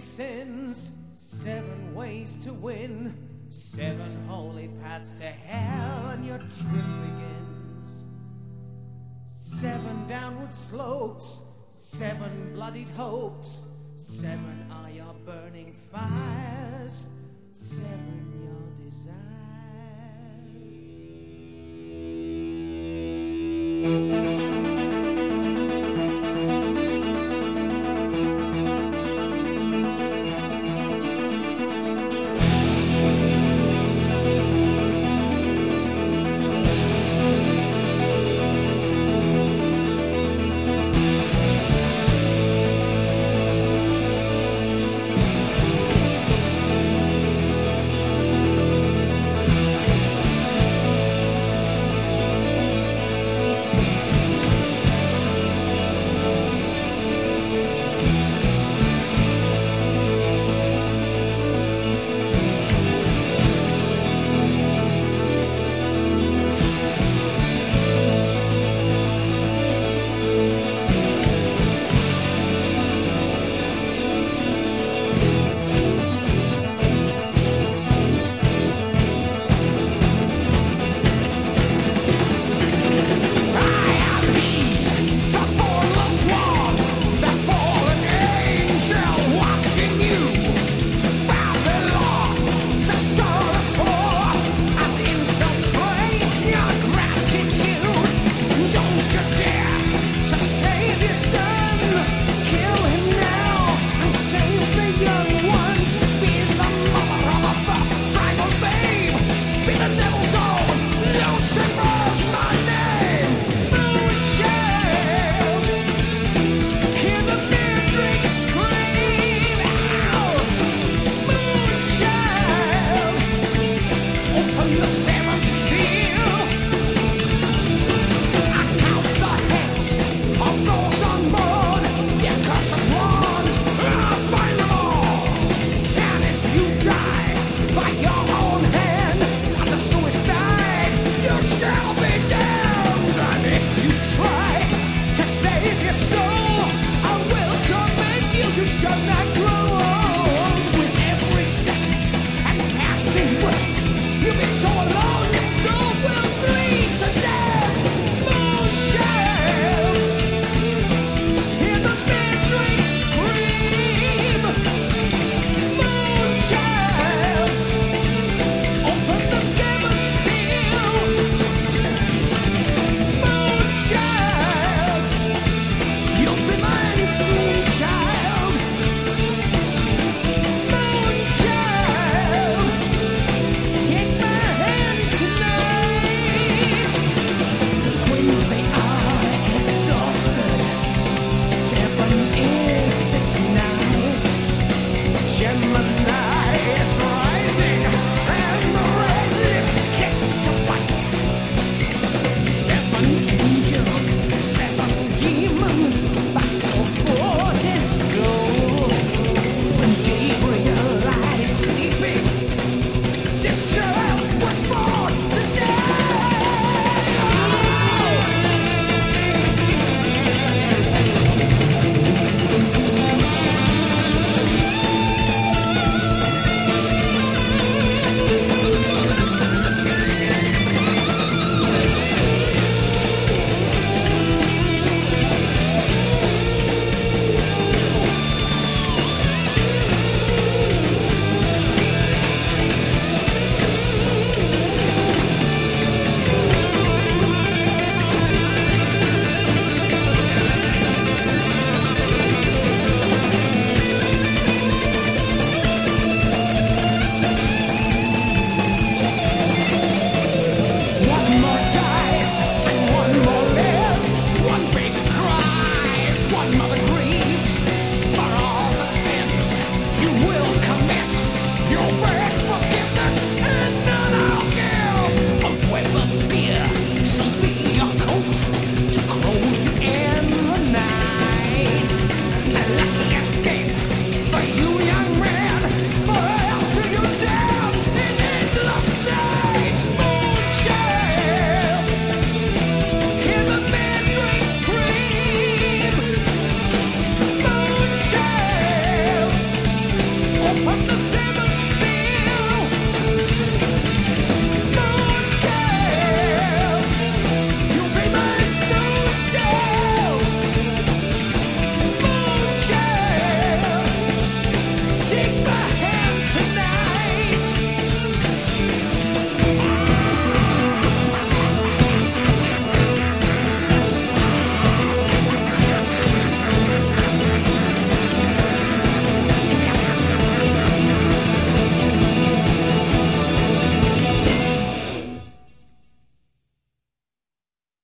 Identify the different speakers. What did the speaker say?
Speaker 1: sins, seven ways to win, seven holy paths to hell, and your trip begins. Seven downward slopes, seven bloodied hopes, seven are your burning fires, seven.